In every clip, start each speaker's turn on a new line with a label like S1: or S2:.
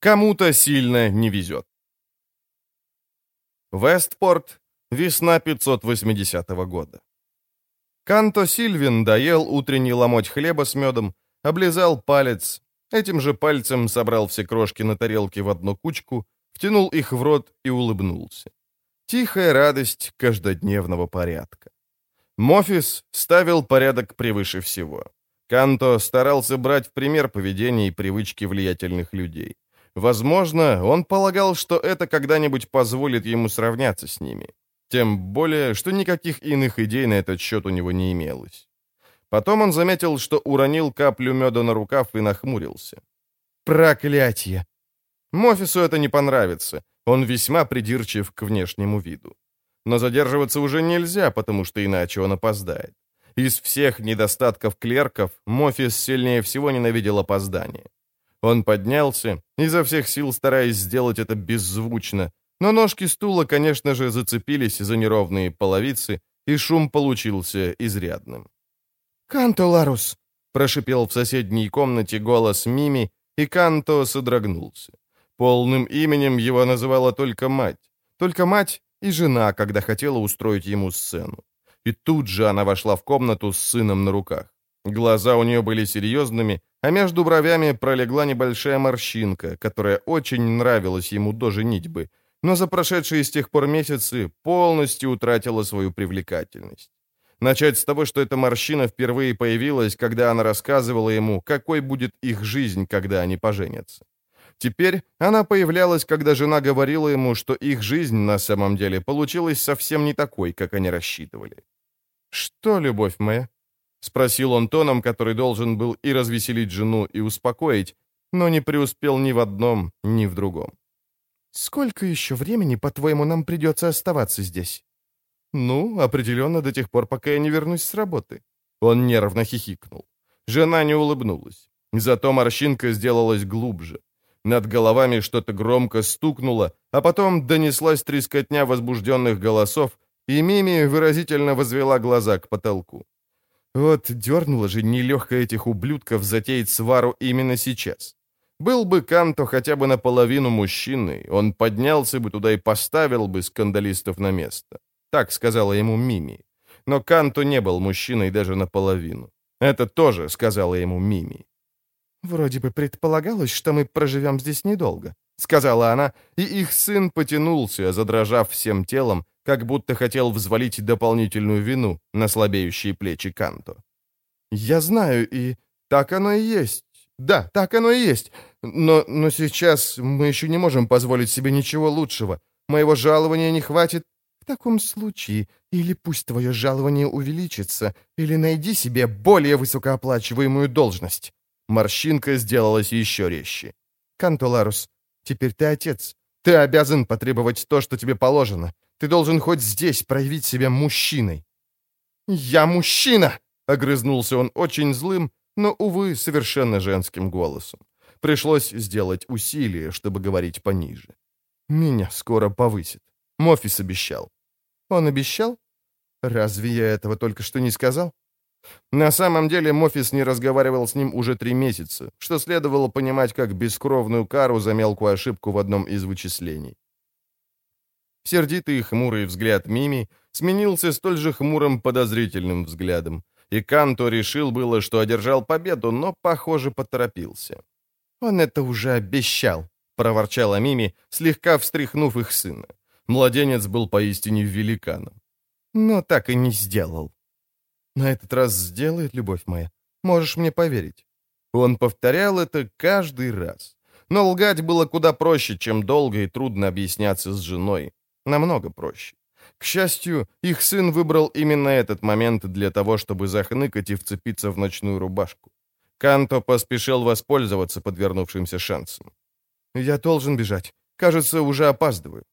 S1: Кому-то сильно не везет. Вестпорт, весна 580 года. Канто Сильвин доел утренний ломоть хлеба с медом, облизал палец, этим же пальцем собрал все крошки на тарелке в одну кучку, втянул их в рот и улыбнулся. Тихая радость каждодневного порядка. Мофис ставил порядок превыше всего. Канто старался брать в пример поведение и привычки влиятельных людей. Возможно, он полагал, что это когда-нибудь позволит ему сравняться с ними. Тем более, что никаких иных идей на этот счет у него не имелось. Потом он заметил, что уронил каплю меда на рукав и нахмурился. «Проклятье!» Мофису это не понравится. Он весьма придирчив к внешнему виду. Но задерживаться уже нельзя, потому что иначе он опоздает. Из всех недостатков клерков Мофис сильнее всего ненавидел опоздание. Он поднялся, изо всех сил стараясь сделать это беззвучно, но ножки стула, конечно же, зацепились за неровные половицы, и шум получился изрядным. «Канто, Ларус!» — прошипел в соседней комнате голос Мими, и Канто содрогнулся. Полным именем его называла только мать. Только мать и жена, когда хотела устроить ему сцену. И тут же она вошла в комнату с сыном на руках. Глаза у нее были серьезными, а между бровями пролегла небольшая морщинка, которая очень нравилась ему до женитьбы, но за прошедшие с тех пор месяцы полностью утратила свою привлекательность. Начать с того, что эта морщина впервые появилась, когда она рассказывала ему, какой будет их жизнь, когда они поженятся. Теперь она появлялась, когда жена говорила ему, что их жизнь на самом деле получилась совсем не такой, как они рассчитывали. «Что, любовь моя?» — спросил он тоном, который должен был и развеселить жену, и успокоить, но не преуспел ни в одном, ни в другом. «Сколько еще времени, по-твоему, нам придется оставаться здесь?» «Ну, определенно до тех пор, пока я не вернусь с работы». Он нервно хихикнул. Жена не улыбнулась. Зато морщинка сделалась глубже. Над головами что-то громко стукнуло, а потом донеслась трескотня возбужденных голосов, и Мими выразительно возвела глаза к потолку. Вот дернуло же нелегко этих ублюдков затеять свару именно сейчас. Был бы Канто хотя бы наполовину мужчиной, он поднялся бы туда и поставил бы скандалистов на место. Так сказала ему Мими. Но Канто не был мужчиной даже наполовину. Это тоже сказала ему Мими. «Вроде бы предполагалось, что мы проживем здесь недолго», — сказала она, и их сын потянулся, задрожав всем телом, как будто хотел взвалить дополнительную вину на слабеющие плечи Канто. «Я знаю, и так оно и есть. Да, так оно и есть. Но, но сейчас мы еще не можем позволить себе ничего лучшего. Моего жалования не хватит. В таком случае, или пусть твое жалование увеличится, или найди себе более высокооплачиваемую должность». Морщинка сделалась еще резче. «Кантоларус, теперь ты отец. Ты обязан потребовать то, что тебе положено. Ты должен хоть здесь проявить себя мужчиной». «Я мужчина!» — огрызнулся он очень злым, но, увы, совершенно женским голосом. Пришлось сделать усилие, чтобы говорить пониже. «Меня скоро повысит. Мофис обещал». «Он обещал? Разве я этого только что не сказал?» На самом деле Мофис не разговаривал с ним уже три месяца, что следовало понимать как бескровную кару за мелкую ошибку в одном из вычислений. Сердитый и хмурый взгляд Мими сменился столь же хмурым подозрительным взглядом, и Канто решил было, что одержал победу, но, похоже, поторопился. «Он это уже обещал», — проворчала Мими, слегка встряхнув их сына. Младенец был поистине великаном. «Но так и не сделал». «На этот раз сделает, любовь моя. Можешь мне поверить». Он повторял это каждый раз. Но лгать было куда проще, чем долго и трудно объясняться с женой. Намного проще. К счастью, их сын выбрал именно этот момент для того, чтобы захныкать и вцепиться в ночную рубашку. Канто поспешил воспользоваться подвернувшимся шансом. «Я должен бежать. Кажется, уже опаздываю».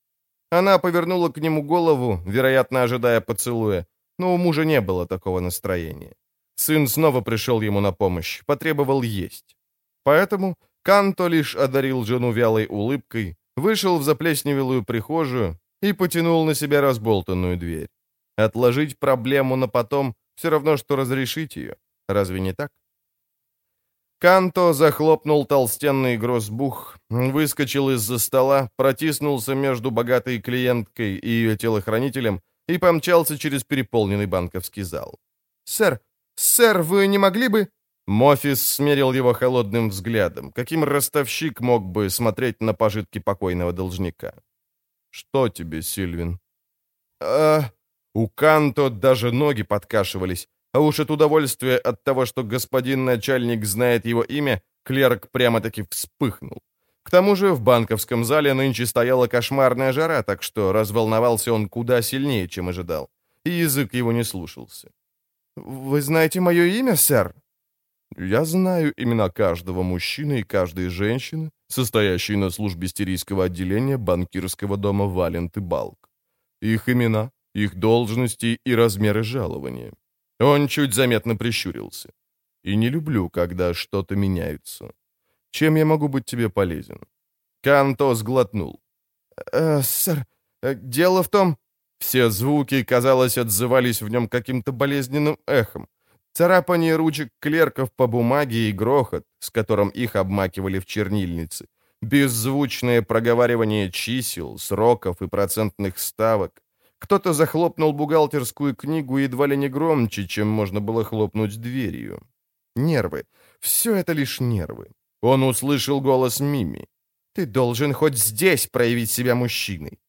S1: Она повернула к нему голову, вероятно, ожидая поцелуя, но у мужа не было такого настроения. Сын снова пришел ему на помощь, потребовал есть. Поэтому Канто лишь одарил жену вялой улыбкой, вышел в заплесневелую прихожую и потянул на себя разболтанную дверь. Отложить проблему на потом все равно, что разрешить ее. Разве не так? Канто захлопнул толстенный гроссбух, выскочил из-за стола, протиснулся между богатой клиенткой и ее телохранителем и помчался через переполненный банковский зал. «Сэр, сэр, вы не могли бы...» Мофис смерил его холодным взглядом. Каким ростовщик мог бы смотреть на пожитки покойного должника? «Что тебе, Сильвин?» «А...» У Канто даже ноги подкашивались, а уж от удовольствия от того, что господин начальник знает его имя, клерк прямо-таки вспыхнул. К тому же в банковском зале нынче стояла кошмарная жара, так что разволновался он куда сильнее, чем ожидал, и язык его не слушался. «Вы знаете мое имя, сэр?» Я знаю имена каждого мужчины и каждой женщины, состоящей на службе стерийского отделения банкирского дома Валент и Балк. Их имена, их должности и размеры жалования. Он чуть заметно прищурился. И не люблю, когда что-то меняется. Чем я могу быть тебе полезен?» Канто сглотнул. «Э, «Сэр, э, дело в том...» Все звуки, казалось, отзывались в нем каким-то болезненным эхом. Царапание ручек клерков по бумаге и грохот, с которым их обмакивали в чернильницы. Беззвучное проговаривание чисел, сроков и процентных ставок. Кто-то захлопнул бухгалтерскую книгу едва ли не громче, чем можно было хлопнуть дверью. Нервы. Все это лишь нервы. Он услышал голос Мими. «Ты должен хоть здесь проявить себя мужчиной».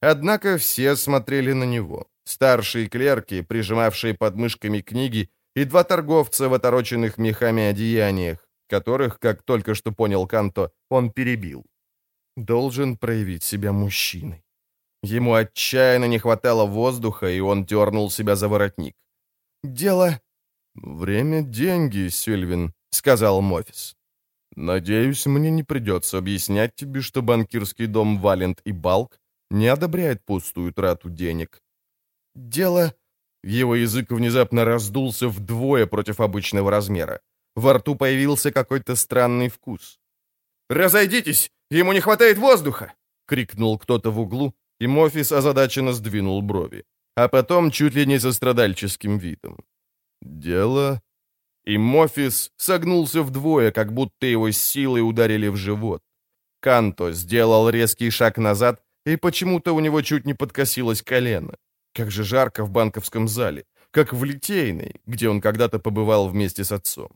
S1: Однако все смотрели на него. Старшие клерки, прижимавшие под мышками книги, и два торговца в отороченных мехами одеяниях, которых, как только что понял Канто, он перебил. Должен проявить себя мужчиной. Ему отчаянно не хватало воздуха, и он дернул себя за воротник. «Дело...» «Время — деньги, Сильвин», — сказал Мофис. «Надеюсь, мне не придется объяснять тебе, что банкирский дом Валент и Балк не одобряет пустую трату денег». «Дело...» Его язык внезапно раздулся вдвое против обычного размера. Во рту появился какой-то странный вкус. «Разойдитесь! Ему не хватает воздуха!» — крикнул кто-то в углу, и Мофис озадаченно сдвинул брови. А потом чуть ли не со страдальческим видом. «Дело...» И Мофис согнулся вдвое, как будто его силой ударили в живот. Канто сделал резкий шаг назад, и почему-то у него чуть не подкосилось колено. Как же жарко в банковском зале, как в Литейной, где он когда-то побывал вместе с отцом.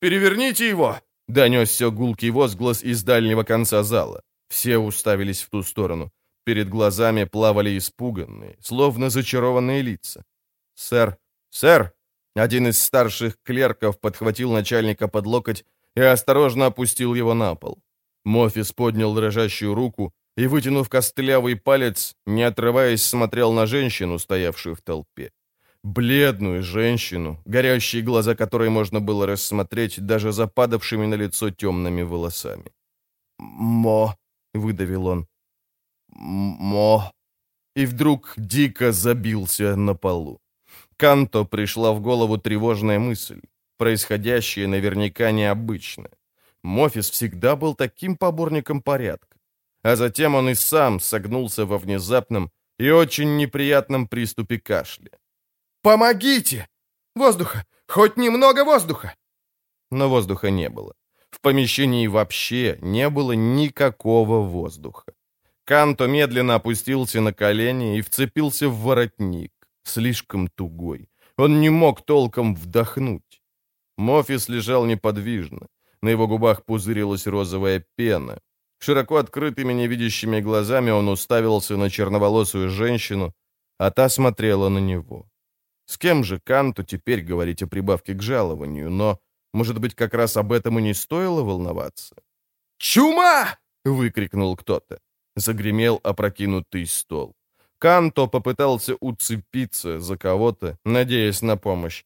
S1: «Переверните его!» — донесся гулкий возглас из дальнего конца зала. Все уставились в ту сторону. Перед глазами плавали испуганные, словно зачарованные лица. «Сэр! Сэр!» Один из старших клерков подхватил начальника под локоть и осторожно опустил его на пол. Мофис поднял дрожащую руку, и, вытянув костлявый палец, не отрываясь, смотрел на женщину, стоявшую в толпе. Бледную женщину, горящие глаза которой можно было рассмотреть даже западавшими на лицо темными волосами. «Мо!» — выдавил он. «Мо!» И вдруг дико забился на полу. Канто пришла в голову тревожная мысль. Происходящее наверняка необычно. Мофис всегда был таким поборником порядка а затем он и сам согнулся во внезапном и очень неприятном приступе кашля. «Помогите! Воздуха! Хоть немного воздуха!» Но воздуха не было. В помещении вообще не было никакого воздуха. Канто медленно опустился на колени и вцепился в воротник, слишком тугой. Он не мог толком вдохнуть. Мофис лежал неподвижно. На его губах пузырилась розовая пена. Широко открытыми невидящими глазами он уставился на черноволосую женщину, а та смотрела на него. С кем же Канту теперь говорить о прибавке к жалованию, но, может быть, как раз об этом и не стоило волноваться? «Чума!» — выкрикнул кто-то. Загремел опрокинутый стол. Канто попытался уцепиться за кого-то, надеясь на помощь,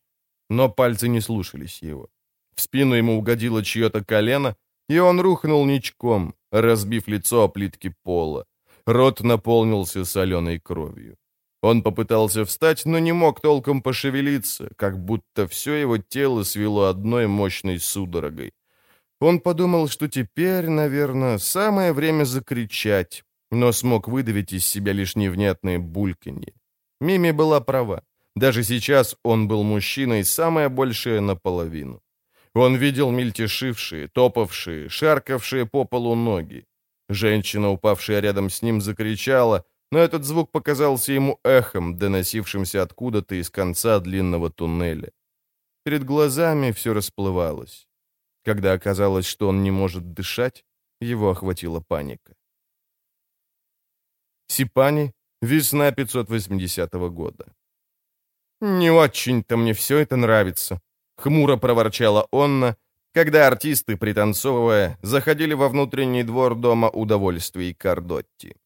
S1: но пальцы не слушались его. В спину ему угодило чье-то колено, и он рухнул ничком, разбив лицо о плитки пола. Рот наполнился соленой кровью. Он попытался встать, но не мог толком пошевелиться, как будто все его тело свело одной мощной судорогой. Он подумал, что теперь, наверное, самое время закричать, но смог выдавить из себя лишь невнятное бульканье. Мими была права. Даже сейчас он был мужчиной, самое большее наполовину. Он видел мельтешившие, топавшие, шаркавшие по полу ноги. Женщина, упавшая рядом с ним, закричала, но этот звук показался ему эхом, доносившимся откуда-то из конца длинного туннеля. Перед глазами все расплывалось. Когда оказалось, что он не может дышать, его охватила паника. Сипани, весна 580 года. «Не очень-то мне все это нравится», — хмуро проворчала Онна, когда артисты, пританцовывая, заходили во внутренний двор дома удовольствий Кардотти.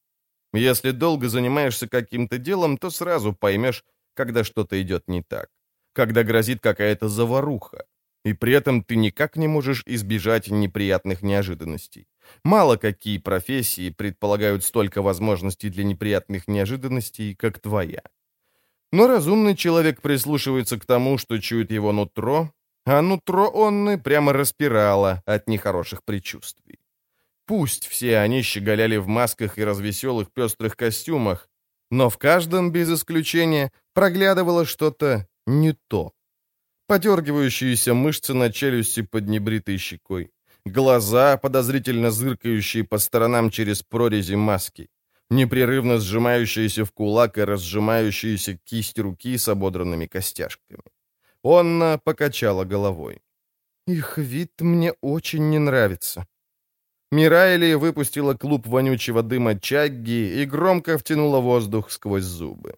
S1: Если долго занимаешься каким-то делом, то сразу поймешь, когда что-то идет не так, когда грозит какая-то заваруха, и при этом ты никак не можешь избежать неприятных неожиданностей. Мало какие профессии предполагают столько возможностей для неприятных неожиданностей, как твоя. Но разумный человек прислушивается к тому, что чует его нутро, а нутро Онны прямо распирало от нехороших предчувствий. Пусть все они щеголяли в масках и развеселых пестрых костюмах, но в каждом, без исключения, проглядывало что-то не то. Подергивающиеся мышцы на челюсти под небритой щекой, глаза, подозрительно зыркающие по сторонам через прорези маски, непрерывно сжимающиеся в кулак и разжимающиеся кисть руки с ободранными костяшками. Онна покачала головой. «Их вид мне очень не нравится». Мирайли выпустила клуб вонючего дыма чагги и громко втянула воздух сквозь зубы.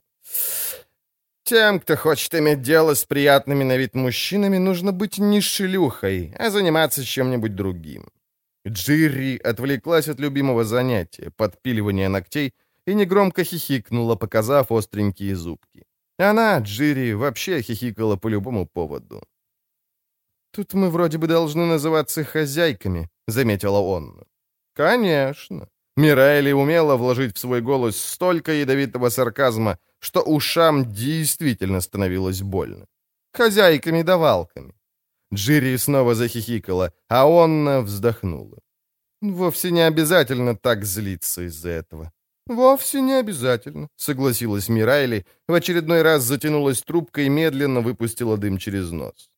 S1: «Тем, кто хочет иметь дело с приятными на вид мужчинами, нужно быть не шлюхой, а заниматься чем-нибудь другим». Джирри отвлеклась от любимого занятия, подпиливания ногтей, и негромко хихикнула, показав остренькие зубки. Она, Джири, вообще хихикала по любому поводу. «Тут мы вроде бы должны называться хозяйками», — заметила он. «Конечно». Мирайли умела вложить в свой голос столько ядовитого сарказма, что ушам действительно становилось больно. «Хозяйками-давалками». Джири снова захихикала, а Онна вздохнула. «Вовсе не обязательно так злиться из-за этого. «Вовсе не обязательно», — согласилась Мирайли, в очередной раз затянулась трубкой и медленно выпустила дым через нос.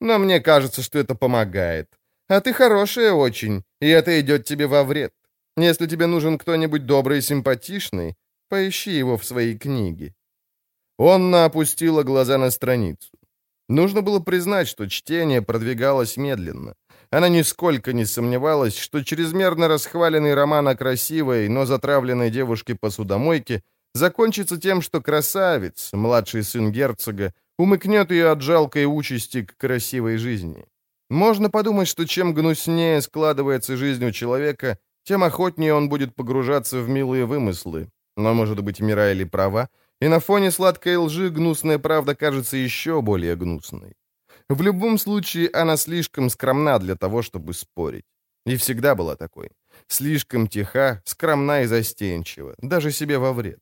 S1: «Но мне кажется, что это помогает. А ты хорошая очень, и это идет тебе во вред. Если тебе нужен кто-нибудь добрый и симпатичный, поищи его в своей книге». Онна опустила глаза на страницу. Нужно было признать, что чтение продвигалось медленно. Она нисколько не сомневалась, что чрезмерно расхваленный роман о красивой, но затравленной девушке-посудомойке закончится тем, что красавец, младший сын герцога, умыкнет ее от жалкой участи к красивой жизни. Можно подумать, что чем гнуснее складывается жизнь у человека, тем охотнее он будет погружаться в милые вымыслы. Но, может быть, Мирайли права, и на фоне сладкой лжи гнусная правда кажется еще более гнусной. В любом случае, она слишком скромна для того, чтобы спорить. И всегда была такой. Слишком тиха, скромна и застенчива, даже себе во вред.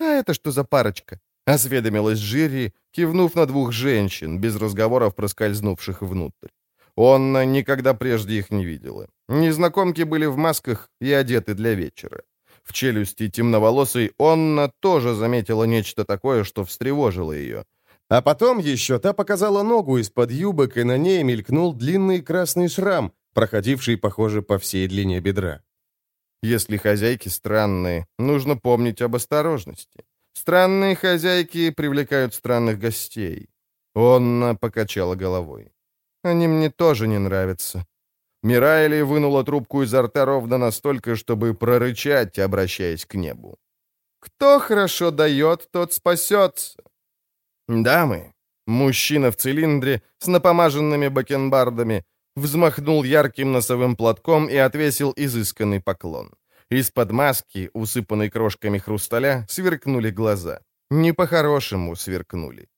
S1: «А это что за парочка?» — осведомилась Жири, кивнув на двух женщин, без разговоров проскользнувших внутрь. Он никогда прежде их не видела. Незнакомки были в масках и одеты для вечера. В челюсти темноволосой Онна тоже заметила нечто такое, что встревожило ее — а потом еще та показала ногу из-под юбок, и на ней мелькнул длинный красный шрам, проходивший, похоже, по всей длине бедра. Если хозяйки странные, нужно помнить об осторожности. Странные хозяйки привлекают странных гостей. Он покачала головой. Они мне тоже не нравятся. Мирайли вынула трубку изо рта ровно настолько, чтобы прорычать, обращаясь к небу. «Кто хорошо дает, тот спасется. «Дамы!» Мужчина в цилиндре с напомаженными бакенбардами взмахнул ярким носовым платком и отвесил изысканный поклон. Из-под маски, усыпанной крошками хрусталя, сверкнули глаза. Не по-хорошему сверкнули.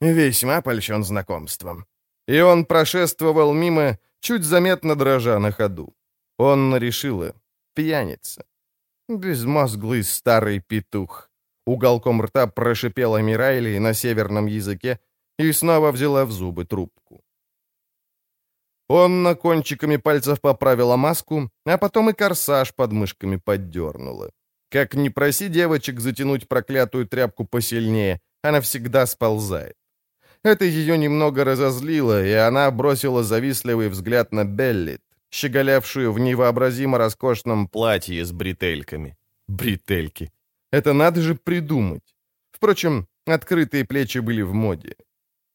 S1: Весьма польщен знакомством. И он прошествовал мимо, чуть заметно дрожа на ходу. Он решила. Пьяница. Безмозглый старый петух. Уголком рта прошипела Мирайли на северном языке и снова взяла в зубы трубку. Он на кончиками пальцев поправила маску, а потом и корсаж под мышками поддернула. Как ни проси девочек затянуть проклятую тряпку посильнее, она всегда сползает. Это ее немного разозлило, и она бросила завистливый взгляд на Беллит, щеголявшую в невообразимо роскошном платье с бретельками. Бретельки. Это надо же придумать. Впрочем, открытые плечи были в моде.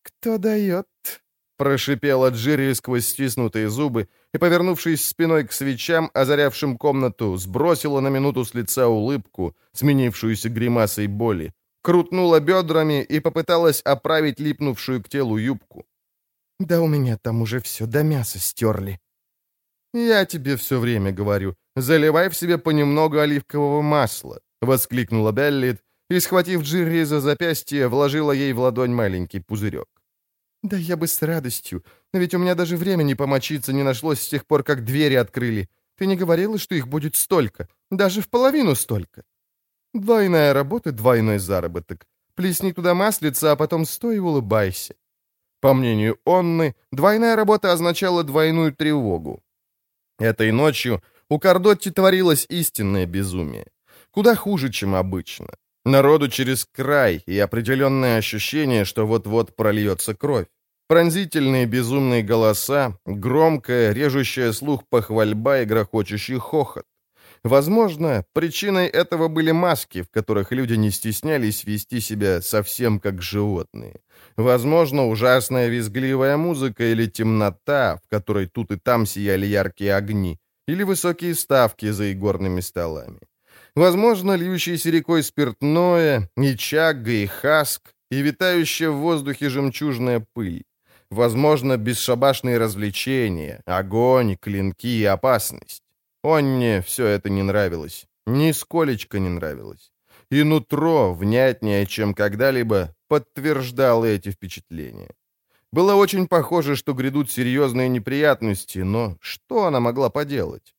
S1: «Кто дает?» — прошипела Джерри сквозь стиснутые зубы и, повернувшись спиной к свечам, озарявшим комнату, сбросила на минуту с лица улыбку, сменившуюся гримасой боли, крутнула бедрами и попыталась оправить липнувшую к телу юбку. «Да у меня там уже все до мяса стерли». «Я тебе все время говорю, заливай в себе понемногу оливкового масла», — воскликнула Беллит и, схватив Джирри за запястье, вложила ей в ладонь маленький пузырек. «Да я бы с радостью, но ведь у меня даже времени помочиться не нашлось с тех пор, как двери открыли. Ты не говорила, что их будет столько, даже в половину столько?» Двойная работа, двойной заработок. Плесни туда маслица, а потом стой и улыбайся. По мнению Онны, двойная работа означала двойную тревогу. Этой ночью у Кардотти творилось истинное безумие. Куда хуже, чем обычно. Народу через край и определенное ощущение, что вот-вот прольется кровь. Пронзительные безумные голоса, громкая, режущая слух похвальба и грохочущий хохот. Возможно, причиной этого были маски, в которых люди не стеснялись вести себя совсем как животные. Возможно, ужасная визгливая музыка или темнота, в которой тут и там сияли яркие огни, или высокие ставки за игорными столами. Возможно, льющийся рекой спиртное, и чагга, и хаск, и витающая в воздухе жемчужная пыль. Возможно, бесшабашные развлечения, огонь, клинки и опасность. Онне все это не нравилось. Нисколечко не нравилось. И нутро, внятнее, чем когда-либо, подтверждало эти впечатления. Было очень похоже, что грядут серьезные неприятности, но что она могла поделать?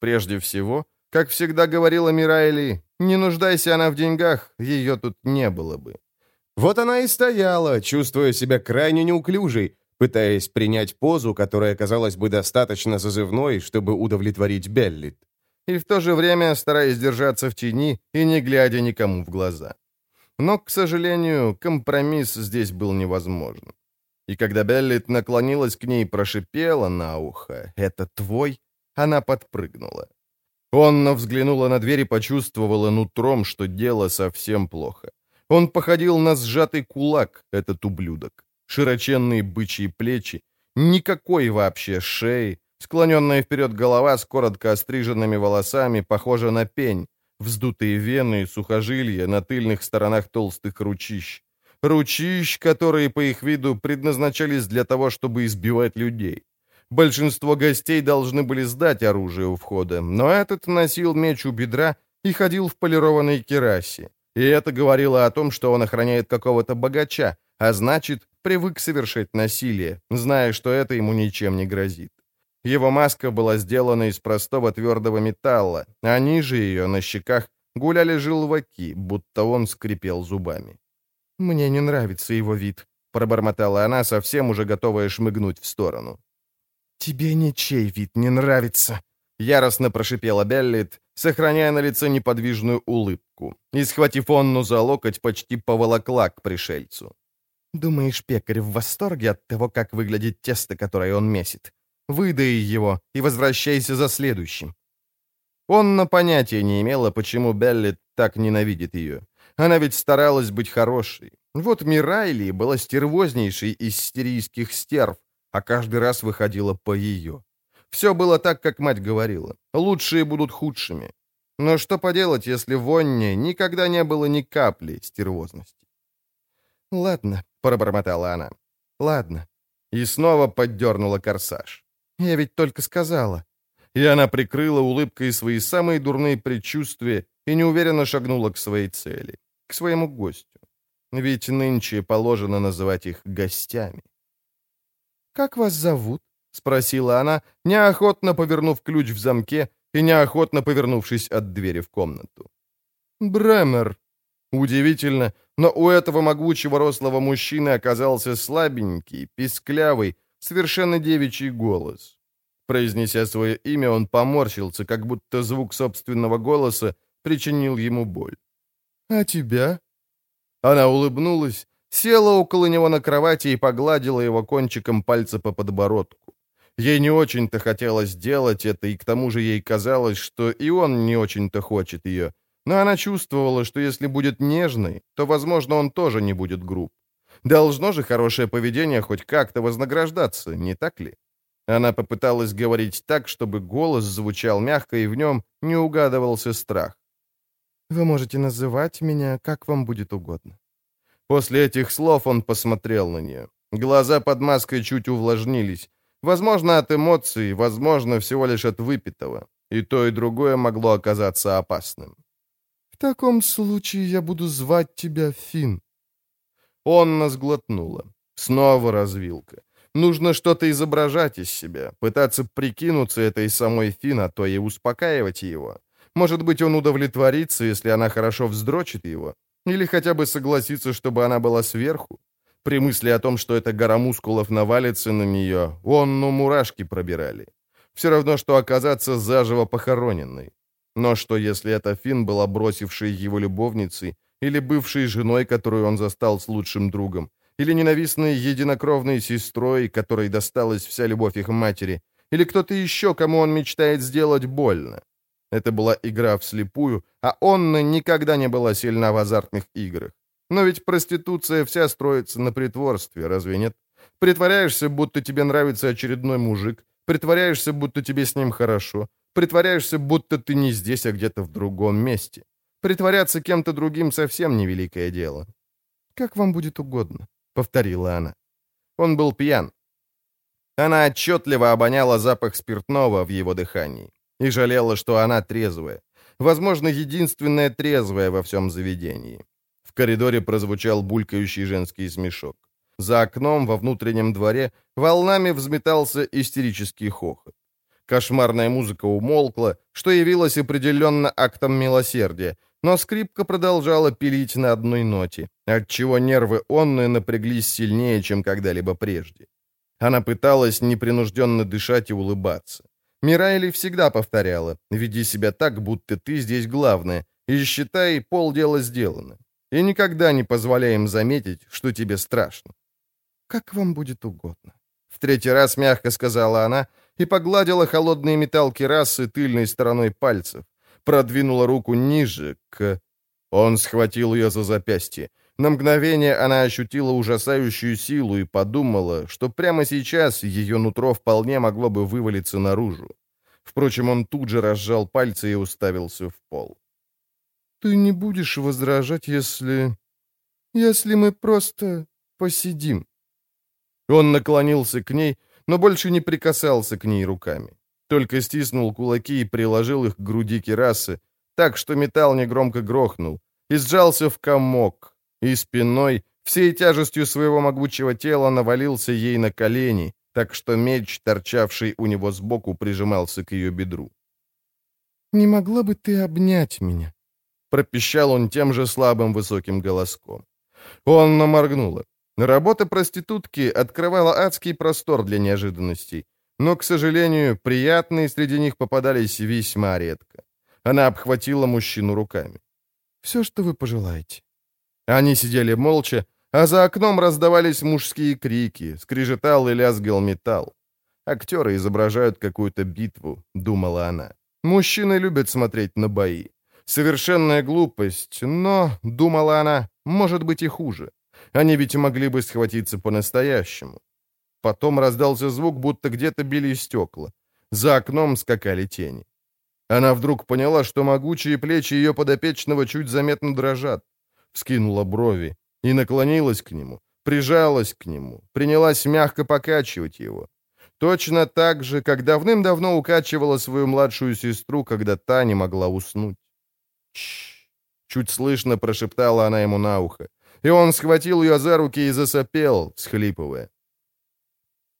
S1: Прежде всего, как всегда говорила Мирайли, не нуждайся она в деньгах, ее тут не было бы.
S2: Вот она и стояла, чувствуя себя крайне неуклюжей, пытаясь принять позу, которая казалась бы достаточно зазывной, чтобы удовлетворить Беллит.
S1: И в то же время стараясь держаться в тени и не глядя никому в глаза. Но, к сожалению, компромисс здесь был невозможен. И когда Беллит наклонилась к ней и прошипела на ухо «Это твой?», она подпрыгнула. Онна взглянула на дверь и почувствовала нутром, что дело совсем плохо. Он походил на сжатый кулак, этот ублюдок широченные бычьи плечи, никакой вообще шеи, склоненная вперед голова с коротко остриженными волосами, похожа на пень, вздутые вены и сухожилия на тыльных сторонах толстых ручищ. Ручищ, которые, по их виду, предназначались для того, чтобы избивать людей. Большинство гостей должны были сдать оружие у входа, но этот носил меч у бедра и ходил в полированной керасе. И это говорило о том, что он охраняет какого-то богача, а значит, привык совершать насилие, зная, что это ему ничем не грозит. Его маска была сделана из простого твердого металла, а ниже ее, на щеках, гуляли желваки, будто он скрипел зубами. «Мне не нравится его вид», — пробормотала она, совсем уже готовая шмыгнуть в сторону. «Тебе ничей вид не нравится», — яростно прошипела Беллит, сохраняя на лице неподвижную улыбку, и, схватив Онну за локоть, почти поволокла к пришельцу. Думаешь, пекарь в восторге от того, как выглядит тесто, которое он месит? Выдай его и возвращайся за следующим. Он на понятия не имела, почему Белли так ненавидит ее. Она ведь старалась быть хорошей. Вот Мирайли была стервознейшей из стерийских стерв, а каждый раз выходила по ее. Все было так, как мать говорила. Лучшие будут худшими. Но что поделать, если в Онне никогда не было ни капли стервозности? «Ладно», — пробормотала она. «Ладно». И снова поддернула корсаж. «Я ведь только сказала». И она прикрыла улыбкой свои самые дурные предчувствия и неуверенно шагнула к своей цели, к своему гостю. Ведь нынче положено называть их гостями. «Как вас зовут?» — спросила она, неохотно повернув ключ в замке и неохотно повернувшись от двери в комнату. «Бремер», Удивительно, но у этого могучего рослого мужчины оказался слабенький, писклявый, совершенно девичий голос. Произнеся свое имя, он поморщился, как будто звук собственного голоса причинил ему боль. «А тебя?» Она улыбнулась, Села около него на кровати и погладила его кончиком пальца по подбородку. Ей не очень-то хотелось делать это, и к тому же ей казалось, что и он не очень-то хочет ее. Но она чувствовала, что если будет нежной, то, возможно, он тоже не будет груб. Должно же хорошее поведение хоть как-то вознаграждаться, не так ли? Она попыталась говорить так, чтобы голос звучал мягко, и в нем не угадывался страх. «Вы можете называть меня, как вам будет угодно». После этих слов он посмотрел на нее. Глаза под маской чуть увлажнились. Возможно, от эмоций, возможно, всего лишь от выпитого. И то, и другое могло оказаться опасным. «В таком случае я буду звать тебя Финн». Онна сглотнула. Снова развилка. Нужно что-то изображать из себя, пытаться прикинуться этой самой Фин, а то и успокаивать его. Может быть, он удовлетворится, если она хорошо вздрочит его. Или хотя бы согласится, чтобы она была сверху. При мысли о том, что эта гора мускулов навалится на нее, он, ну, мурашки пробирали. Все равно, что оказаться заживо похороненной. Но что, если эта Фин была бросившей его любовницей или бывшей женой, которую он застал с лучшим другом, или ненавистной единокровной сестрой, которой досталась вся любовь их матери, или кто-то еще, кому он мечтает сделать больно. Это была игра вслепую, а Онна никогда не была сильна в азартных играх. Но ведь проституция вся строится на притворстве, разве нет? Притворяешься, будто тебе нравится очередной мужик, притворяешься, будто тебе с ним хорошо, притворяешься, будто ты не здесь, а где-то в другом месте. Притворяться кем-то другим совсем невеликое дело. Как вам будет угодно. — повторила она. Он был пьян. Она отчетливо обоняла запах спиртного в его дыхании и жалела, что она трезвая. Возможно, единственная трезвая во всем заведении. В коридоре прозвучал булькающий женский смешок. За окном во внутреннем дворе волнами взметался истерический хохот. Кошмарная музыка умолкла, что явилось определенно актом милосердия, но скрипка продолжала пилить на одной ноте, отчего нервы Онны напряглись сильнее, чем когда-либо прежде. Она пыталась непринужденно дышать и улыбаться. Мирайли всегда повторяла, веди себя так, будто ты здесь главная, и считай, полдела сделано. И никогда не позволяй им заметить, что тебе страшно. «Как вам будет угодно», — в третий раз мягко сказала она и погладила холодные металлки расы тыльной стороной пальцев, продвинула руку ниже, к... Он схватил ее за запястье. На мгновение она ощутила ужасающую силу и подумала, что прямо сейчас ее нутро вполне могло бы вывалиться наружу. Впрочем, он тут же разжал пальцы и уставился в пол. «Ты не будешь возражать, если... если мы просто посидим?» Он наклонился к ней, но больше не прикасался к ней руками только стиснул кулаки и приложил их к груди Кирасы, так что металл негромко грохнул, и сжался в комок, и спиной, всей тяжестью своего могучего тела навалился ей на колени, так что меч, торчавший у него сбоку, прижимался к ее бедру. «Не могла бы ты обнять меня?» пропищал он тем же слабым высоким голоском. Он наморгнула. Работа проститутки открывала адский простор для неожиданностей, но, к сожалению, приятные среди них попадались весьма редко. Она обхватила мужчину руками. «Все, что вы пожелаете». Они сидели молча, а за окном раздавались мужские крики, скрежетал и лязгал металл. Актеры изображают какую-то битву, думала она. Мужчины любят смотреть на бои. Совершенная глупость, но, думала она, может быть и хуже. Они ведь могли бы схватиться по-настоящему. Потом раздался звук, будто где-то били стекла. За окном скакали тени. Она вдруг поняла, что могучие плечи ее подопечного чуть заметно дрожат. Вскинула брови и наклонилась к нему, прижалась к нему, принялась мягко покачивать его. Точно так же, как давным-давно укачивала свою младшую сестру, когда та не могла уснуть. «Чш!» — чуть слышно прошептала она ему на ухо, и он схватил ее за руки и засопел, схлипывая.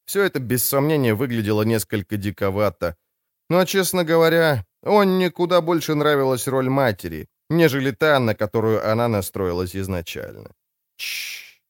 S1: Все это, без сомнения, выглядело несколько диковато. Но, честно говоря, он куда больше нравилась роль матери, нежели та, на которую она настроилась изначально. Чш.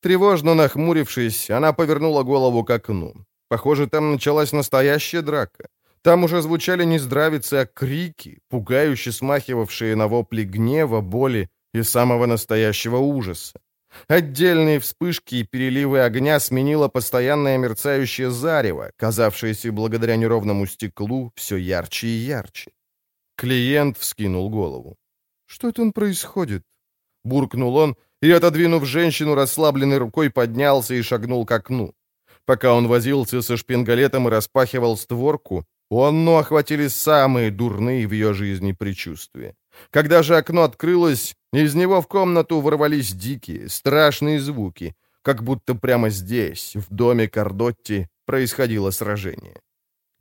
S1: Тревожно нахмурившись, она повернула голову к окну. Похоже, там началась настоящая драка. Там уже звучали не здравицы, а крики, пугающе смахивавшие на вопли гнева, боли и самого настоящего ужаса. Отдельные вспышки и переливы огня сменило постоянное мерцающее зарево, казавшееся благодаря неровному стеклу все ярче и ярче. Клиент вскинул голову. «Что это он происходит?» Буркнул он и, отодвинув женщину, расслабленной рукой поднялся и шагнул к окну. Пока он возился со шпингалетом и распахивал створку, Онну охватили самые дурные в ее жизни предчувствия. Когда же окно открылось, из него в комнату ворвались дикие, страшные звуки, как будто прямо здесь, в доме Кардотти, происходило сражение.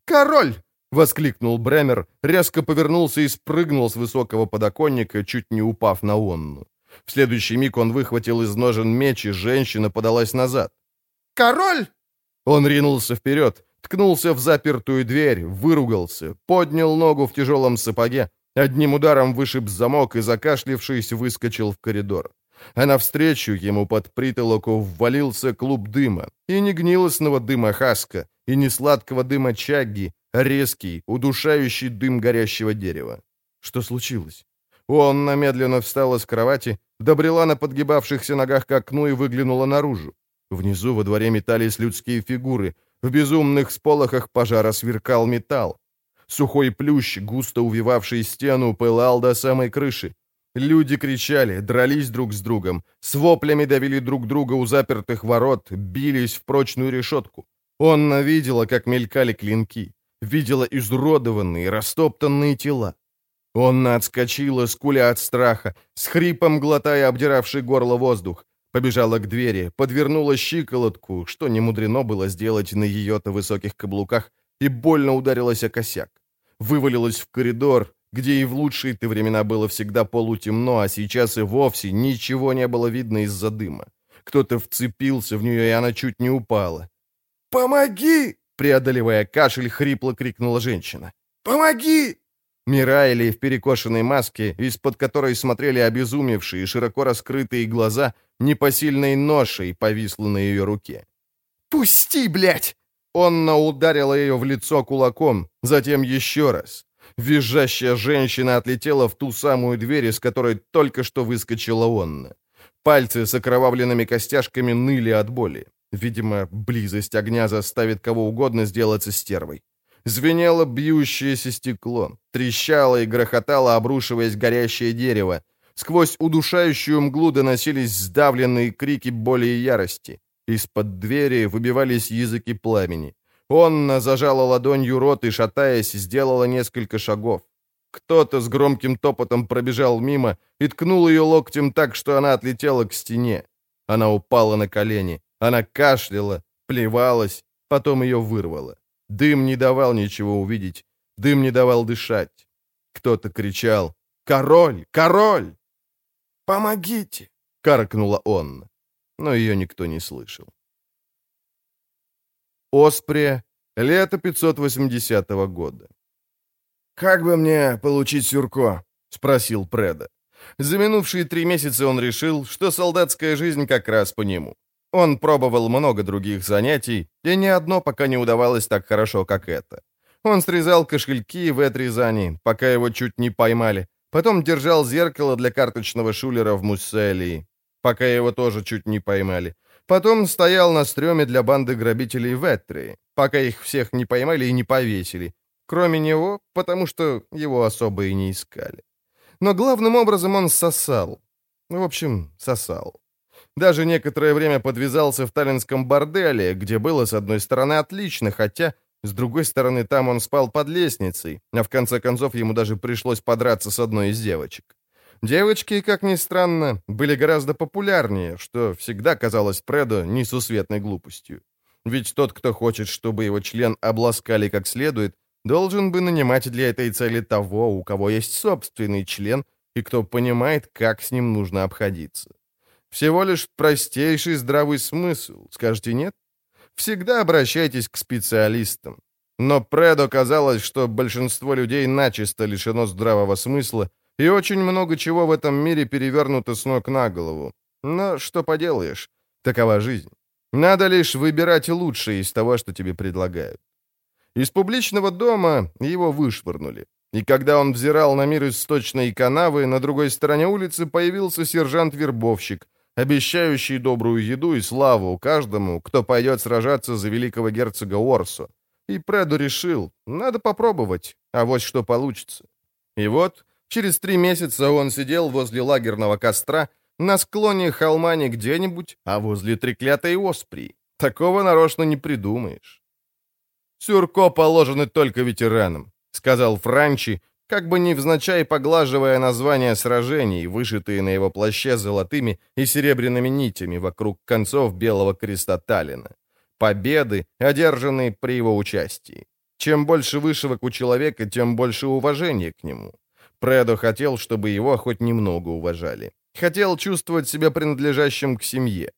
S1: «Король!» — воскликнул Бремер, резко повернулся и спрыгнул с высокого подоконника, чуть не упав на Онну. В следующий миг он выхватил из ножен меч, и женщина подалась назад. «Король!» Он ринулся вперед, ткнулся в запертую дверь, выругался, поднял ногу в тяжелом сапоге, одним ударом вышиб замок и, закашлившись, выскочил в коридор. А навстречу ему под притолоку ввалился клуб дыма, и не гнилостного дыма хаска, и не сладкого дыма чагги, а резкий, удушающий дым горящего дерева. Что случилось? Он намедленно встала с кровати, добрела на подгибавшихся ногах к окну и выглянула наружу. Внизу во дворе метались людские фигуры, в безумных сполохах пожара сверкал металл. Сухой плющ, густо увивавший стену, пылал до самой крыши. Люди кричали, дрались друг с другом, с воплями давили друг друга у запертых ворот, бились в прочную решетку. Он видела, как мелькали клинки, видела изуродованные, растоптанные тела. Он отскочила, скуля от страха, с хрипом глотая обдиравший горло воздух. Побежала к двери, подвернула щиколотку, что не мудрено было сделать на ее-то высоких каблуках, и больно ударилась о косяк. Вывалилась в коридор, где и в лучшие-то времена было всегда полутемно, а сейчас и вовсе ничего не было видно из-за дыма. Кто-то вцепился в нее, и она чуть не упала. «Помоги!» — преодолевая кашель, хрипло крикнула женщина. «Помоги!» Мирайли в перекошенной маске, из-под которой смотрели обезумевшие, широко раскрытые глаза, непосильной ношей повисла на ее руке. «Пусти, блядь!» Онна ударила ее в лицо кулаком, затем еще раз. Визжащая женщина отлетела в ту самую дверь, из которой только что выскочила Онна. Пальцы с окровавленными костяшками ныли от боли. Видимо, близость огня заставит кого угодно сделаться стервой. Звенело бьющееся стекло, трещало и грохотало, обрушиваясь горящее дерево. Сквозь удушающую мглу доносились сдавленные крики боли и ярости. Из-под двери выбивались языки пламени. Онна зажала ладонью рот и, шатаясь, сделала несколько шагов. Кто-то с громким топотом пробежал мимо и ткнул ее локтем так, что она отлетела к стене. Она упала на колени. Она кашляла, плевалась, потом ее вырвало. Дым не давал ничего увидеть, дым не давал дышать. Кто-то кричал «Король! Король!» «Помогите!» — каркнула он, но ее никто не слышал. Осприя, лето 580 года. «Как бы мне получить сюрко?» — спросил Преда. За минувшие три месяца он решил, что солдатская жизнь как раз по нему. Он пробовал много других занятий, и ни одно пока не удавалось так хорошо, как это. Он срезал кошельки в отрезании, пока его чуть не поймали. Потом держал зеркало для карточного шулера в Мусселии, пока его тоже чуть не поймали. Потом стоял на стреме для банды грабителей в Этрии, пока их всех не поймали и не повесили. Кроме него, потому что его особо и не искали. Но главным образом он сосал. В общем, сосал. Даже некоторое время подвязался в таллинском борделе, где было, с одной стороны, отлично, хотя, с другой стороны, там он спал под лестницей, а в конце концов ему даже пришлось подраться с одной из девочек. Девочки, как ни странно, были гораздо популярнее, что всегда казалось Предо несусветной глупостью. Ведь тот, кто хочет, чтобы его член обласкали как следует, должен бы нанимать для этой цели того, у кого есть собственный член, и кто понимает, как с ним нужно обходиться. Всего лишь простейший здравый смысл, скажете нет? Всегда обращайтесь к специалистам. Но Предо казалось, что большинство людей начисто лишено здравого смысла, и очень много чего в этом мире перевернуто с ног на голову. Но что поделаешь, такова жизнь. Надо лишь выбирать лучшее из того, что тебе предлагают. Из публичного дома его вышвырнули. И когда он взирал на мир из сточной канавы, на другой стороне улицы появился сержант-вербовщик, обещающий добрую еду и славу каждому, кто пойдет сражаться за великого герцога Орсу. И Преду решил, надо попробовать, а вот что получится. И вот, через три месяца он сидел возле лагерного костра на склоне холма не где-нибудь, а возле треклятой Осприи. Такого нарочно не придумаешь. «Сюрко положены только ветеранам», — сказал Франчи, как бы невзначай поглаживая названия сражений, вышитые на его плаще золотыми и серебряными нитями вокруг концов белого креста Таллина. Победы, одержанные при его участии. Чем больше вышивок у человека, тем больше уважения к нему. Предо хотел, чтобы его хоть немного уважали. Хотел чувствовать себя принадлежащим к семье.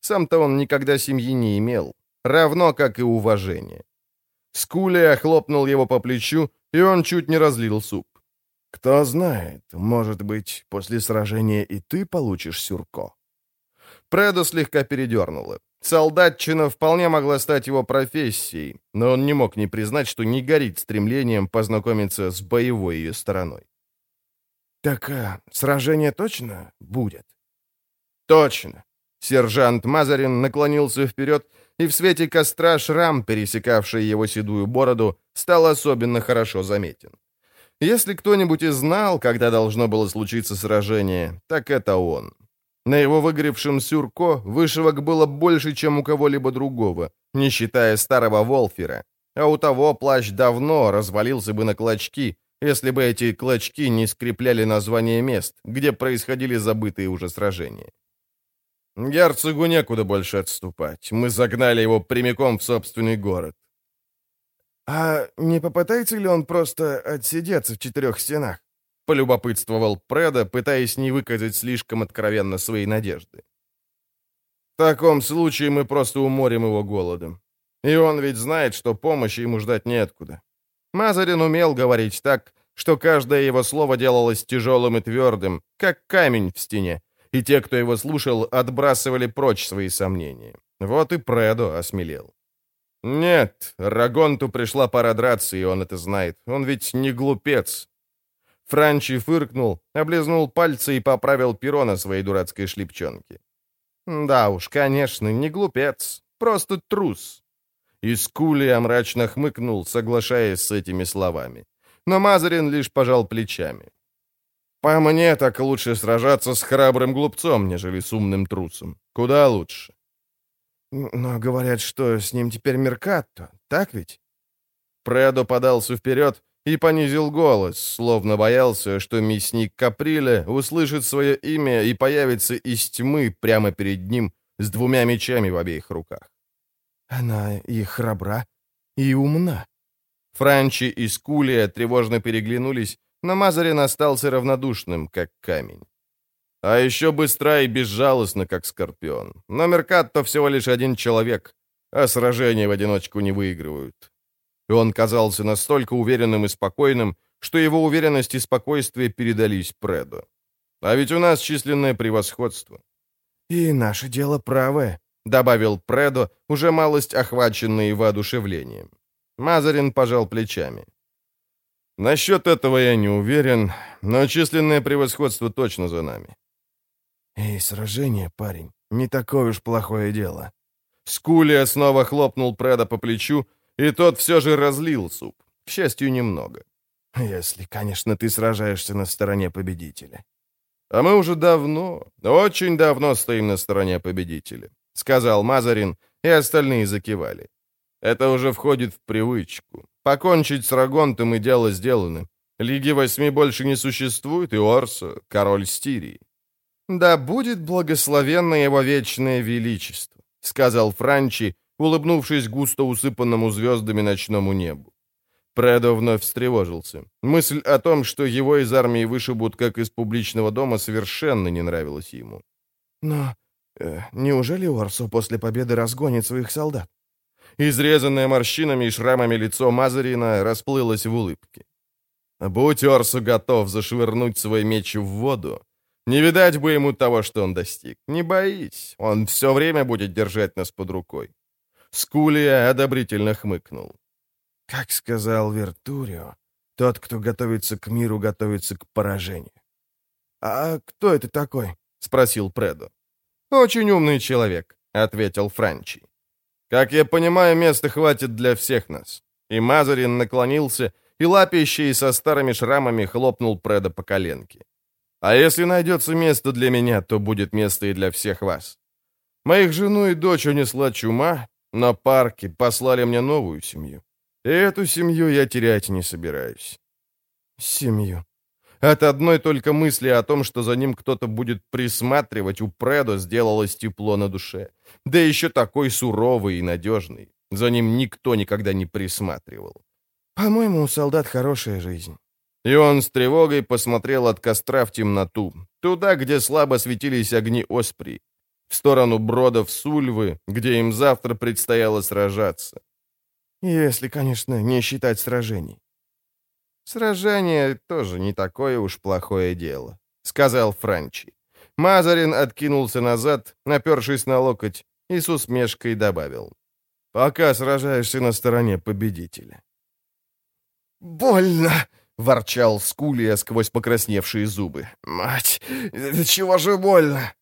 S1: Сам-то он никогда семьи не имел, равно как и уважение. Скулия хлопнул его по плечу, и он чуть не разлил суп. «Кто знает, может быть, после сражения и ты получишь сюрко». Предо слегка передернуло. Солдатчина вполне могла стать его профессией, но он не мог не признать, что не горит стремлением познакомиться с боевой ее стороной. «Так а, сражение точно будет?» «Точно!» Сержант Мазарин наклонился вперед и в свете костра шрам, пересекавший его седую бороду, стал особенно хорошо заметен. Если кто-нибудь и знал, когда должно было случиться сражение, так это он. На его выгоревшем сюрко вышивок было больше, чем у кого-либо другого, не считая старого Волфера, а у того плащ давно развалился бы на клочки, если бы эти клочки не скрепляли название мест, где происходили забытые уже сражения. Герцогу некуда больше отступать. Мы загнали его прямиком в собственный город. «А не попытается ли он просто отсидеться в четырех стенах?» — полюбопытствовал Преда, пытаясь не выказать слишком откровенно свои надежды. «В таком случае мы просто уморим его голодом. И он ведь знает, что помощи ему ждать неоткуда». Мазарин умел говорить так, что каждое его слово делалось тяжелым и твердым, как камень в стене, и те, кто его слушал, отбрасывали прочь свои сомнения. Вот и Предо осмелел. Нет, Рагонту пришла пора драться, и он это знает. Он ведь не глупец. Франчи фыркнул, облизнул пальцы и поправил перо на своей дурацкой шлипчонке. Да уж, конечно, не глупец, просто трус. И Скулия мрачно хмыкнул, соглашаясь с этими словами. Но Мазарин лишь пожал плечами. По мне, так лучше сражаться с храбрым глупцом, нежели с умным трусом. Куда лучше. Но говорят, что с ним теперь Меркатто, так ведь? Предо подался вперед и понизил голос, словно боялся, что мясник Каприля услышит свое имя и появится из тьмы прямо перед ним с двумя мечами в обеих руках. Она и храбра, и умна. Франчи и Скулия тревожно переглянулись, но Мазарин остался равнодушным, как камень. А еще быстра и безжалостна, как скорпион. Но Меркатто всего лишь один человек, а сражения в одиночку не выигрывают. И он казался настолько уверенным и спокойным, что его уверенность и спокойствие передались Преду. А ведь у нас численное превосходство. «И наше дело правое», — добавил Предо, уже малость охваченный воодушевлением. Мазарин пожал плечами. Насчет этого я не уверен, но численное превосходство точно за нами. И сражение, парень, не такое уж плохое дело. Скулия снова хлопнул Преда по плечу, и тот все же разлил суп. К счастью, немного. Если, конечно, ты сражаешься на стороне победителя. А мы уже давно, очень давно стоим на стороне победителя, сказал Мазарин, и остальные закивали. Это уже входит в привычку. Покончить с Рагонтом и дело сделано. Лиги Восьми больше не существует, и Орса — король Стирии. «Да будет благословенно его вечное величество», — сказал Франчи, улыбнувшись густо усыпанному звездами ночному небу. Предо вновь встревожился. Мысль о том, что его из армии вышибут, как из публичного дома, совершенно не нравилась ему. «Но неужели Орсо после победы разгонит своих солдат?» Изрезанное морщинами и шрамами лицо Мазарина расплылось в улыбке. Будь Орсу готов зашвырнуть свой меч в воду, не видать бы ему того, что он достиг. Не боись, он все время будет держать нас под рукой. Скулия одобрительно хмыкнул. Как сказал Вертурио, тот, кто готовится к миру, готовится к поражению. «А кто это такой?» — спросил Предо. «Очень умный человек», — ответил Франчи. «Как я понимаю, места хватит для всех нас». И Мазарин наклонился и лапищей со старыми шрамами хлопнул Преда по коленке. «А если найдется место для меня, то будет место и для всех вас. Моих жену и дочь унесла чума, но парки послали мне новую семью. И эту семью я терять не собираюсь». «Семью», от одной только мысли о том, что за ним кто-то будет присматривать, у Предо сделалось тепло на душе. Да еще такой суровый и надежный. За ним никто никогда не присматривал. По-моему, у солдат хорошая жизнь. И он с тревогой посмотрел от костра в темноту, туда, где слабо светились огни Оспри, в сторону бродов Сульвы, где им завтра предстояло сражаться. Если, конечно, не считать сражений. Сражение тоже не такое уж плохое дело, сказал Франчи. Мазарин откинулся назад, напершись на локоть, и с усмешкой добавил. «Пока сражаешься на стороне победителя». «Больно!» — ворчал Скулия сквозь покрасневшие зубы. «Мать, да чего же больно?»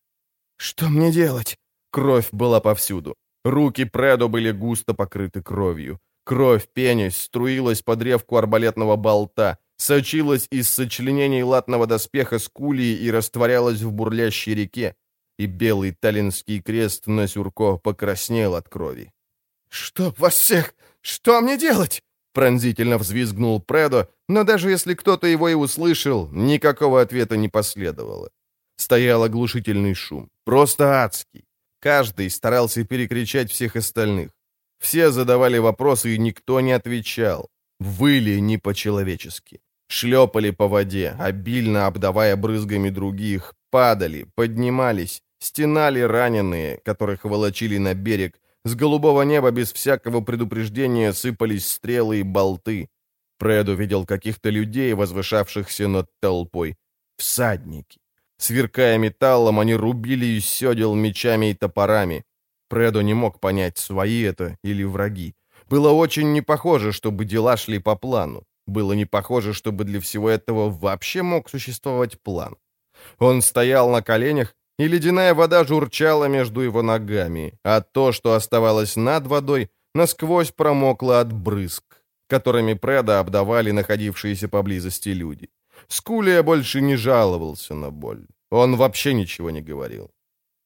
S1: «Что мне делать?» Кровь была повсюду. Руки Предо были густо покрыты кровью. Кровь, пенясь, струилась по древку арбалетного болта, сочилась из сочленений латного доспеха скулии и растворялась в бурлящей реке, и белый таллинский крест на сюрко покраснел от крови. «Чтоб вас всех! Что мне делать?» Пронзительно взвизгнул Предо, но даже если кто-то его и услышал, никакого ответа не последовало. Стоял оглушительный шум, просто адский. Каждый старался перекричать всех остальных. Все задавали вопросы, и никто не отвечал. Выли не по-человечески. Шлепали по воде, обильно обдавая брызгами других, падали, поднимались, стенали раненые, которых волочили на берег, с голубого неба без всякого предупреждения сыпались стрелы и болты. Пред увидел каких-то людей, возвышавшихся над толпой. Всадники. Сверкая металлом, они рубили из седел мечами и топорами. Предо не мог понять, свои это или враги. Было очень не похоже, чтобы дела шли по плану. Было не похоже, чтобы для всего этого вообще мог существовать план. Он стоял на коленях и ледяная вода журчала между его ногами, а то, что оставалось над водой, насквозь промокло от брызг, которыми Преда обдавали находившиеся поблизости люди. Скулия больше не жаловался на боль. Он вообще ничего не говорил.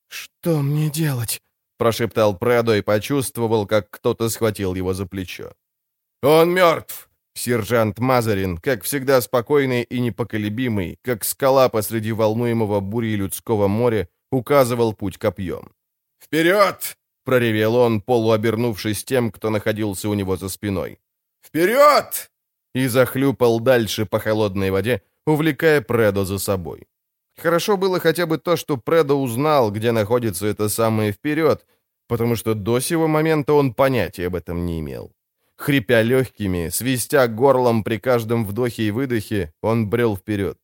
S1: «Что мне делать?» — прошептал Предо и почувствовал, как кто-то схватил его за плечо. «Он мертв!» Сержант Мазарин, как всегда спокойный и непоколебимый, как скала посреди волнуемого бурей людского моря, указывал путь копьем. «Вперед!» — проревел он, полуобернувшись тем, кто находился у него за спиной. «Вперед!» И захлюпал дальше по холодной воде, увлекая Предо за собой. Хорошо было хотя бы то, что Предо узнал, где находится это самое «вперед», потому что до сего момента он понятия об этом не имел. Хрипя легкими, свистя горлом при каждом вдохе и выдохе, он брел вперед.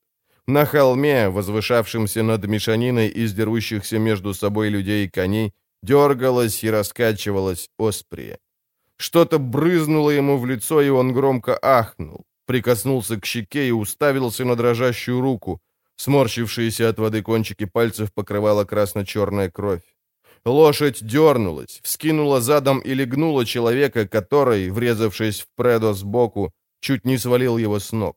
S1: На холме, возвышавшемся над мешаниной из дерущихся между собой людей и коней, дергалась и раскачивалась осприя. Что-то брызнуло ему в лицо, и он громко ахнул, прикоснулся к щеке и уставился на дрожащую руку. Сморщившиеся от воды кончики пальцев покрывала красно-черная кровь. Лошадь дернулась, вскинула задом и легнула человека, который, врезавшись в Предо сбоку, чуть не свалил его с ног.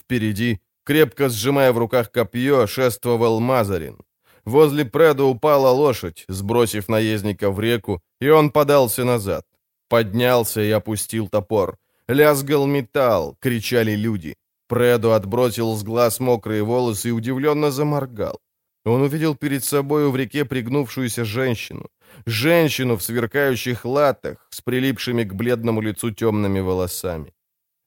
S1: Впереди, крепко сжимая в руках копье, шествовал Мазарин. Возле Предо упала лошадь, сбросив наездника в реку, и он подался назад. Поднялся и опустил топор. Лязгал металл, кричали люди. Предо отбросил с глаз мокрые волосы и удивленно заморгал. Он увидел перед собою в реке пригнувшуюся женщину. Женщину в сверкающих латах, с прилипшими к бледному лицу темными волосами.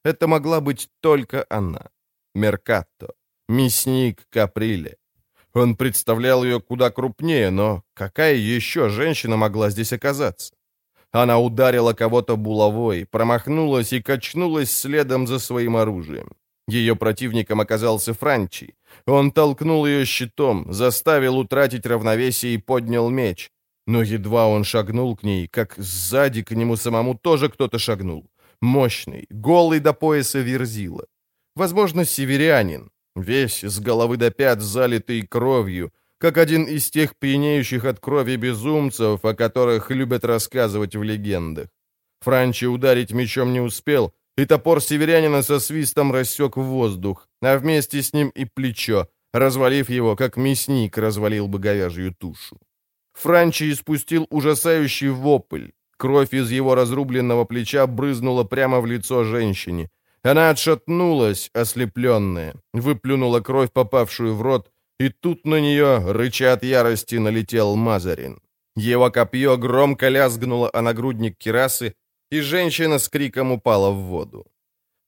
S1: Это могла быть только она. Меркатто. Мясник Каприле. Он представлял ее куда крупнее, но какая еще женщина могла здесь оказаться? Она ударила кого-то булавой, промахнулась и качнулась следом за своим оружием. Ее противником оказался Франчи. Он толкнул ее щитом, заставил утратить равновесие и поднял меч. Но едва он шагнул к ней, как сзади к нему самому тоже кто-то шагнул. Мощный, голый до пояса верзила. Возможно, северянин, весь с головы до пят залитый кровью, как один из тех пьянеющих от крови безумцев, о которых любят рассказывать в легендах. Франчи ударить мечом не успел, и топор северянина со свистом рассек воздух, а вместе с ним и плечо, развалив его, как мясник развалил бы говяжью тушу. Франчи испустил ужасающий вопль. Кровь из его разрубленного плеча брызнула прямо в лицо женщине. Она отшатнулась, ослепленная, выплюнула кровь, попавшую в рот, и тут на нее, рыча от ярости, налетел Мазарин. Его копье громко лязгнуло о нагрудник кирасы, и женщина с криком упала в воду.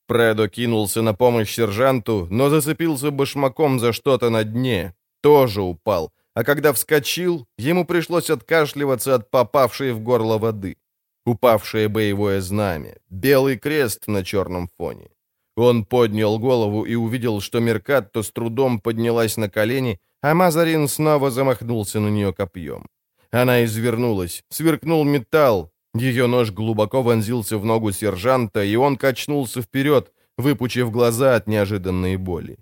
S1: Предо кинулся на помощь сержанту, но зацепился башмаком за что-то на дне. Тоже упал, а когда вскочил, ему пришлось откашливаться от попавшей в горло воды. Упавшее боевое знамя, белый крест на черном фоне. Он поднял голову и увидел, что Меркатто с трудом поднялась на колени, а Мазарин снова замахнулся на нее копьем. Она извернулась, сверкнул металл, ее нож глубоко вонзился в ногу сержанта, и он качнулся вперед, выпучив глаза от неожиданной боли.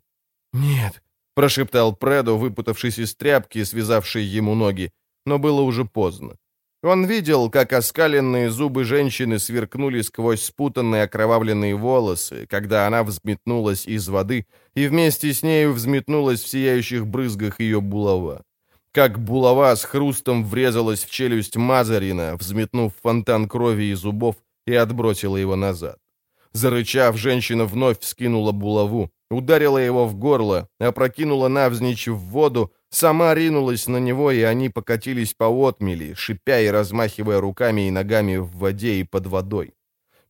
S1: «Нет», — прошептал Предо, выпутавшись из тряпки, связавшей ему ноги, но было уже поздно. Он видел, как оскаленные зубы женщины сверкнули сквозь спутанные окровавленные волосы, когда она взметнулась из воды, и вместе с нею взметнулась в сияющих брызгах ее булава. Как булава с хрустом врезалась в челюсть Мазарина, взметнув фонтан крови и зубов, и отбросила его назад. Зарычав, женщина вновь вскинула булаву, ударила его в горло, опрокинула навзничь в воду, сама ринулась на него, и они покатились по отмели, шипя и размахивая руками и ногами в воде и под водой.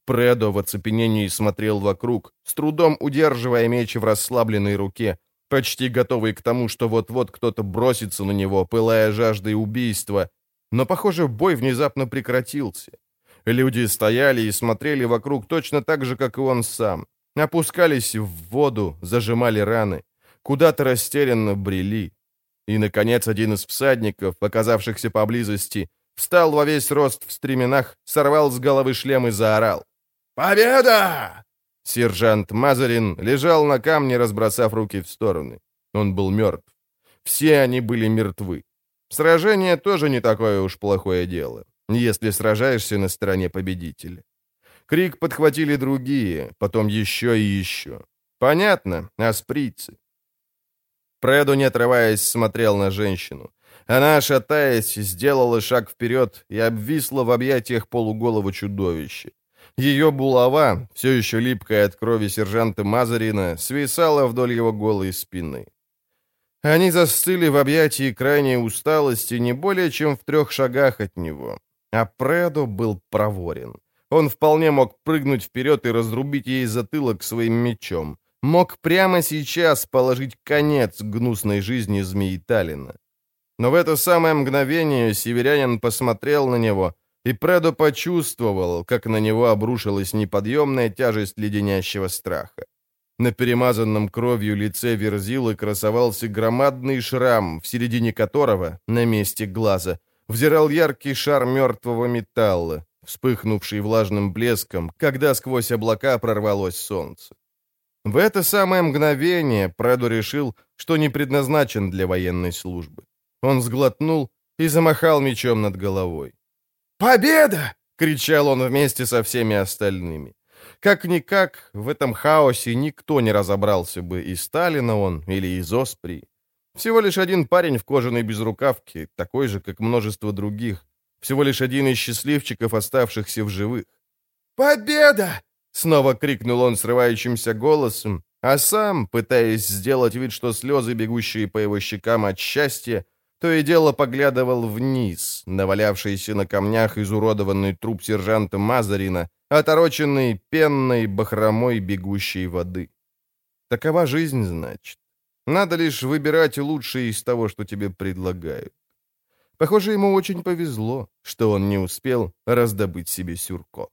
S1: Предо в оцепенении смотрел вокруг, с трудом удерживая меч в расслабленной руке, почти готовый к тому, что вот-вот кто-то бросится на него, пылая жаждой убийства. Но, похоже, бой внезапно прекратился. Люди стояли и смотрели вокруг точно так же, как и он сам. Опускались в воду, зажимали раны. Куда-то растерянно брели. И, наконец, один из всадников, оказавшихся поблизости, встал во весь рост в стременах, сорвал с головы шлем и заорал. «Победа!» Сержант Мазарин лежал на камне, разбросав руки в стороны. Он был мертв. Все они были мертвы. Сражение тоже не такое уж плохое дело, если сражаешься на стороне победителя. Крик подхватили другие, потом еще и еще. Понятно, асприцы. Преду, не отрываясь, смотрел на женщину. Она, шатаясь, сделала шаг вперед и обвисла в объятиях полуголого чудовища. Ее булава, все еще липкая от крови сержанта Мазарина, свисала вдоль его голой спины. Они застыли в объятии крайней усталости не более чем в трех шагах от него. А Предо был проворен. Он вполне мог прыгнуть вперед и разрубить ей затылок своим мечом. Мог прямо сейчас положить конец гнусной жизни змеи Талина. Но в это самое мгновение северянин посмотрел на него — и Предо почувствовал, как на него обрушилась неподъемная тяжесть леденящего страха. На перемазанном кровью лице Верзилы красовался громадный шрам, в середине которого, на месте глаза, взирал яркий шар мертвого металла, вспыхнувший влажным блеском, когда сквозь облака прорвалось солнце. В это самое мгновение Предо решил, что не предназначен для военной службы. Он сглотнул и замахал мечом над головой. «Победа!» — кричал он вместе со всеми остальными. Как-никак, в этом хаосе никто не разобрался бы, и Сталина он или из Оспри. Всего лишь один парень в кожаной безрукавке, такой же, как множество других. Всего лишь один из счастливчиков, оставшихся в живых. «Победа!» — снова крикнул он срывающимся голосом, а сам, пытаясь сделать вид, что слезы, бегущие по его щекам от счастья, то и дело поглядывал вниз, навалявшийся на камнях изуродованный труп сержанта Мазарина, отороченный пенной бахромой бегущей воды. Такова жизнь, значит. Надо лишь выбирать лучшее из того, что тебе предлагают. Похоже, ему очень повезло, что он не успел раздобыть себе сюрко.